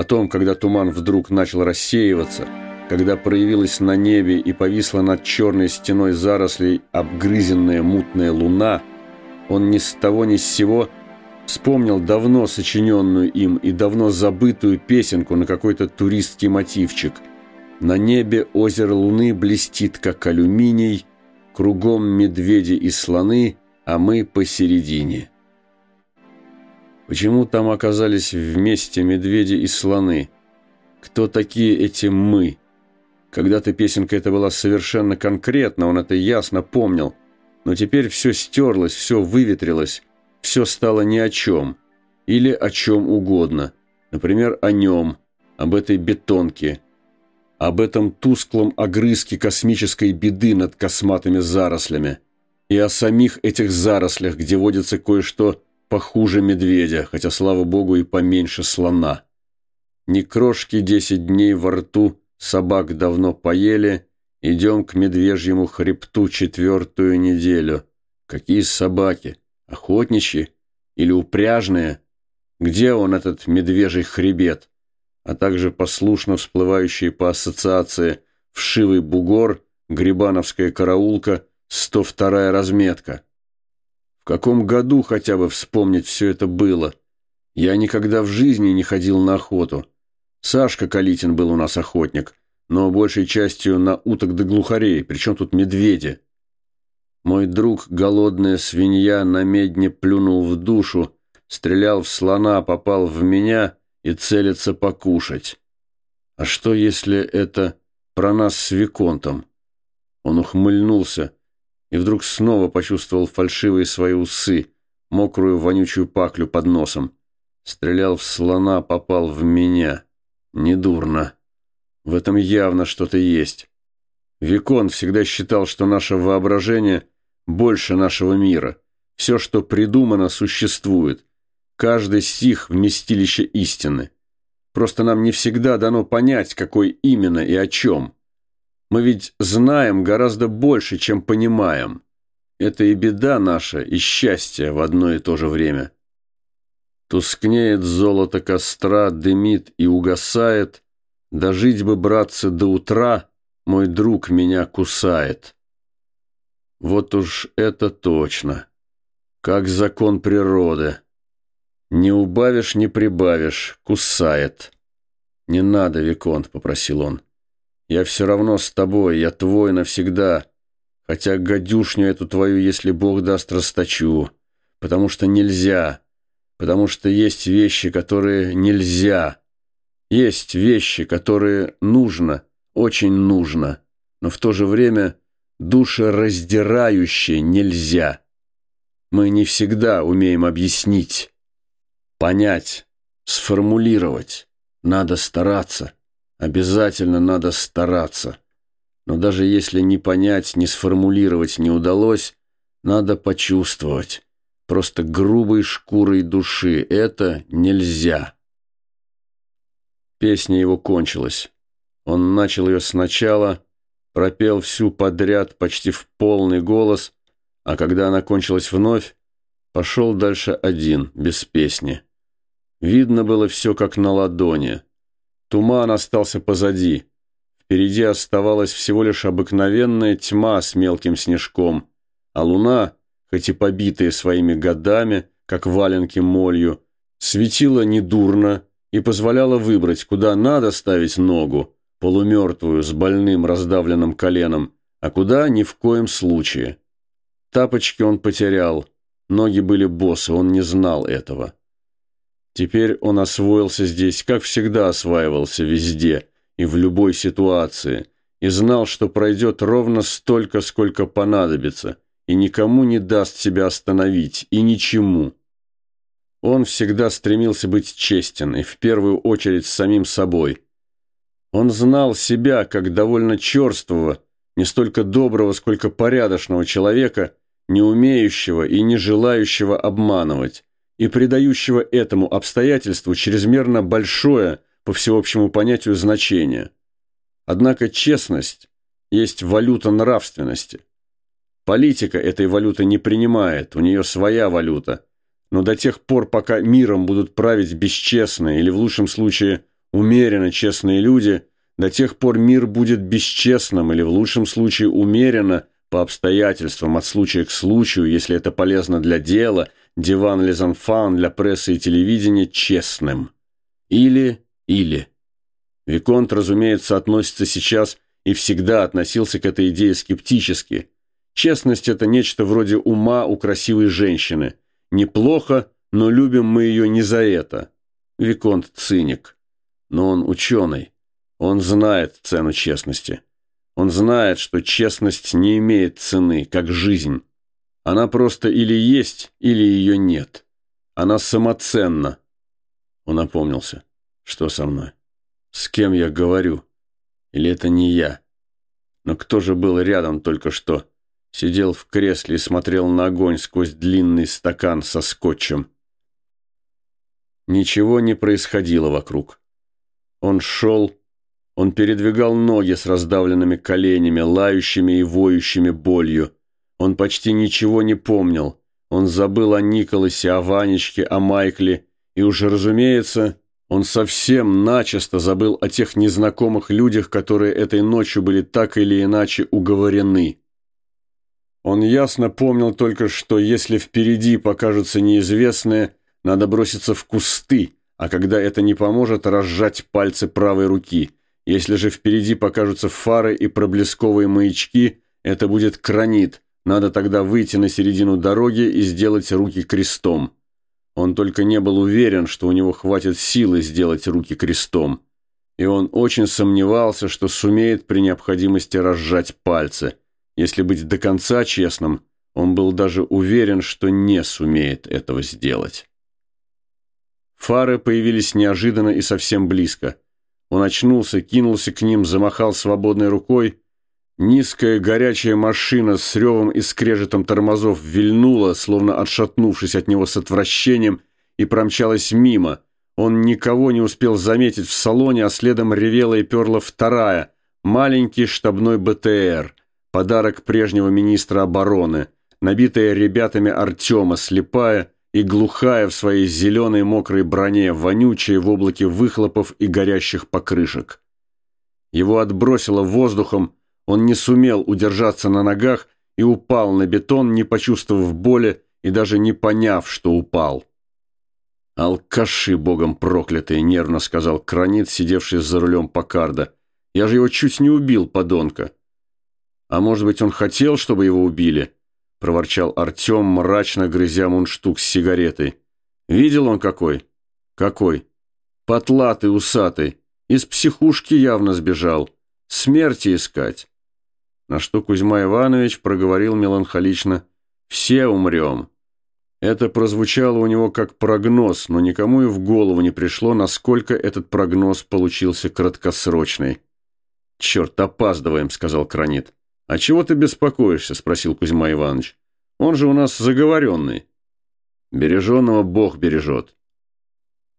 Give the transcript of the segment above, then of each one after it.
Потом, когда туман вдруг начал рассеиваться, когда проявилась на небе и повисла над черной стеной зарослей обгрызенная мутная луна, он ни с того ни с сего вспомнил давно сочиненную им и давно забытую песенку на какой-то туристский мотивчик. На небе озеро луны блестит, как алюминий, кругом медведи и слоны, а мы посередине. Почему там оказались вместе медведи и слоны? Кто такие эти «мы»? Когда-то песенка эта была совершенно конкретна, он это ясно помнил. Но теперь все стерлось, все выветрилось, все стало ни о чем. Или о чем угодно. Например, о нем, об этой бетонке, об этом тусклом огрызке космической беды над косматыми зарослями и о самих этих зарослях, где водится кое-что похуже медведя, хотя, слава богу, и поменьше слона. Ни крошки десять дней во рту, собак давно поели, идем к медвежьему хребту четвертую неделю. Какие собаки? Охотничьи? Или упряжные? Где он, этот медвежий хребет? А также послушно всплывающие по ассоциации вшивый бугор, грибановская караулка, 102-я разметка. В каком году хотя бы вспомнить все это было? Я никогда в жизни не ходил на охоту. Сашка Калитин был у нас охотник, но большей частью на уток да глухарей, причем тут медведи. Мой друг, голодная свинья, на медне плюнул в душу, стрелял в слона, попал в меня и целится покушать. А что, если это про нас с Виконтом? Он ухмыльнулся, и вдруг снова почувствовал фальшивые свои усы, мокрую вонючую паклю под носом. Стрелял в слона, попал в меня. Недурно. В этом явно что-то есть. Викон всегда считал, что наше воображение больше нашего мира. Все, что придумано, существует. Каждый стих – вместилище истины. Просто нам не всегда дано понять, какой именно и о чем – мы ведь знаем гораздо больше, чем понимаем. Это и беда наша, и счастье в одно и то же время. Тускнеет золото костра, дымит и угасает. Дожить бы, братцы, до утра, мой друг меня кусает. Вот уж это точно. Как закон природы. Не убавишь, не прибавишь, кусает. «Не надо, Виконт», — попросил он. Я все равно с тобой, я твой навсегда. Хотя гадюшню эту твою, если Бог даст, расточу. Потому что нельзя. Потому что есть вещи, которые нельзя. Есть вещи, которые нужно, очень нужно. Но в то же время душераздирающе нельзя. Мы не всегда умеем объяснить, понять, сформулировать. Надо стараться. Обязательно надо стараться. Но даже если не понять, не сформулировать не удалось, надо почувствовать. Просто грубой шкурой души. Это нельзя. Песня его кончилась. Он начал ее сначала, пропел всю подряд почти в полный голос, а когда она кончилась вновь, пошел дальше один, без песни. Видно было все как на ладони. Туман остался позади. Впереди оставалась всего лишь обыкновенная тьма с мелким снежком, а луна, хоть и побитая своими годами, как валенки молью, светила недурно и позволяла выбрать, куда надо ставить ногу, полумертвую, с больным раздавленным коленом, а куда ни в коем случае. Тапочки он потерял, ноги были босы, он не знал этого. Теперь он освоился здесь, как всегда осваивался везде и в любой ситуации, и знал, что пройдет ровно столько, сколько понадобится, и никому не даст себя остановить, и ничему. Он всегда стремился быть честен, и в первую очередь с самим собой. Он знал себя как довольно черствого, не столько доброго, сколько порядочного человека, не умеющего и не желающего обманывать и придающего этому обстоятельству чрезмерно большое, по всеобщему понятию, значение. Однако честность есть валюта нравственности. Политика этой валюты не принимает, у нее своя валюта. Но до тех пор, пока миром будут править бесчестные или, в лучшем случае, умеренно честные люди, до тех пор мир будет бесчестным или в лучшем случае умеренно, по обстоятельствам, от случая к случаю, если это полезно для дела, диван лизанфан для прессы и телевидения, честным. Или, или. Виконт, разумеется, относится сейчас и всегда относился к этой идее скептически. Честность – это нечто вроде ума у красивой женщины. Неплохо, но любим мы ее не за это. Виконт – циник. Но он ученый. Он знает цену честности. Он знает, что честность не имеет цены, как жизнь. Она просто или есть, или ее нет. Она самоценна. Он опомнился. Что со мной? С кем я говорю? Или это не я? Но кто же был рядом только что? Сидел в кресле и смотрел на огонь сквозь длинный стакан со скотчем. Ничего не происходило вокруг. Он шел, он передвигал ноги с раздавленными коленями, лающими и воющими болью. Он почти ничего не помнил. Он забыл о Николасе, о Ванечке, о Майкле. И уже, разумеется, он совсем начисто забыл о тех незнакомых людях, которые этой ночью были так или иначе уговорены. Он ясно помнил только, что если впереди покажется неизвестное, надо броситься в кусты, а когда это не поможет, разжать пальцы правой руки – если же впереди покажутся фары и проблесковые маячки, это будет кранит. Надо тогда выйти на середину дороги и сделать руки крестом. Он только не был уверен, что у него хватит силы сделать руки крестом. И он очень сомневался, что сумеет при необходимости разжать пальцы. Если быть до конца честным, он был даже уверен, что не сумеет этого сделать. Фары появились неожиданно и совсем близко – он очнулся, кинулся к ним, замахал свободной рукой. Низкая горячая машина с ревом и скрежетом тормозов вильнула, словно отшатнувшись от него с отвращением, и промчалась мимо. Он никого не успел заметить в салоне, а следом ревела и перла вторая, маленький штабной БТР, подарок прежнего министра обороны, набитая ребятами Артема, слепая, и глухая в своей зеленой мокрой броне, вонючая в облаке выхлопов и горящих покрышек. Его отбросило воздухом, он не сумел удержаться на ногах и упал на бетон, не почувствовав боли и даже не поняв, что упал. «Алкаши, богом проклятые!» — нервно сказал Кранит, сидевший за рулем Покарда. «Я же его чуть не убил, подонка!» «А может быть, он хотел, чтобы его убили?» – проворчал Артем, мрачно грызя мундштук с сигаретой. «Видел он какой?» «Какой?» «Потлатый, усатый. Из психушки явно сбежал. Смерти искать». На что Кузьма Иванович проговорил меланхолично «Все умрем». Это прозвучало у него как прогноз, но никому и в голову не пришло, насколько этот прогноз получился краткосрочный. «Черт, опаздываем», — сказал Кранит. «А чего ты беспокоишься?» – спросил Кузьма Иванович. «Он же у нас заговоренный». «Береженного Бог бережет».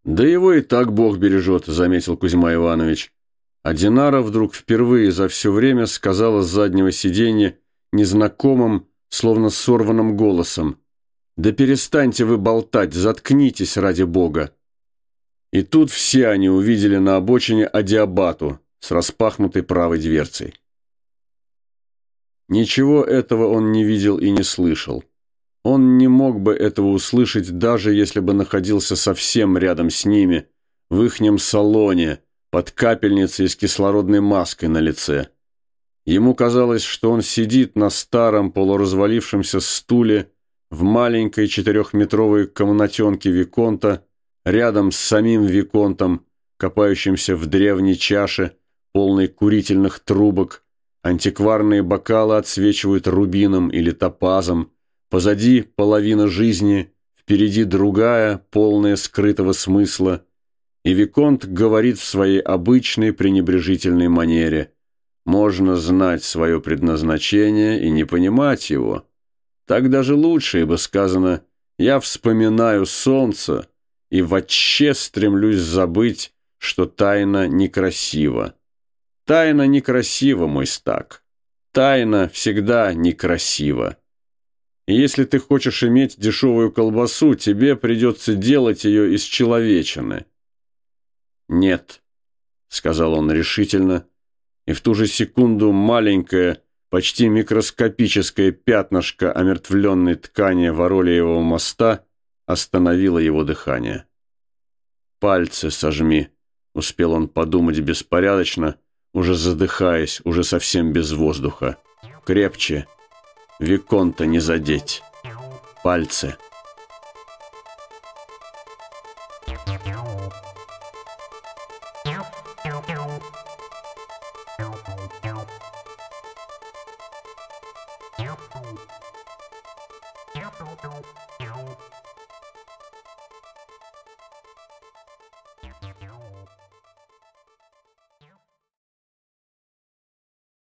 «Да его и так Бог бережет», – заметил Кузьма Иванович. А Динара вдруг впервые за все время сказала с заднего сиденья незнакомым, словно сорванным голосом. «Да перестаньте вы болтать, заткнитесь ради Бога!» И тут все они увидели на обочине Адиабату с распахнутой правой дверцей. Ничего этого он не видел и не слышал. Он не мог бы этого услышать, даже если бы находился совсем рядом с ними, в ихнем салоне, под капельницей с кислородной маской на лице. Ему казалось, что он сидит на старом полуразвалившемся стуле в маленькой четырехметровой комнатенке Виконта, рядом с самим Виконтом, копающимся в древней чаше, полной курительных трубок, Антикварные бокалы отсвечивают рубином или топазом. Позади половина жизни, впереди другая, полная скрытого смысла. И Виконт говорит в своей обычной пренебрежительной манере. Можно знать свое предназначение и не понимать его. Так даже лучше, ибо сказано «Я вспоминаю солнце и вообще стремлюсь забыть, что тайна некрасива». Тайна некрасива, мой стак. Тайна всегда некрасива. И если ты хочешь иметь дешевую колбасу, тебе придется делать ее из человечины. Нет, сказал он решительно, и в ту же секунду маленькое, почти микроскопическое пятнышко омертвленной ткани Воролеевого моста остановило его дыхание. «Пальцы сожми», — успел он подумать беспорядочно, уже задыхаясь, уже совсем без воздуха. «Крепче. Виконта не задеть. Пальцы».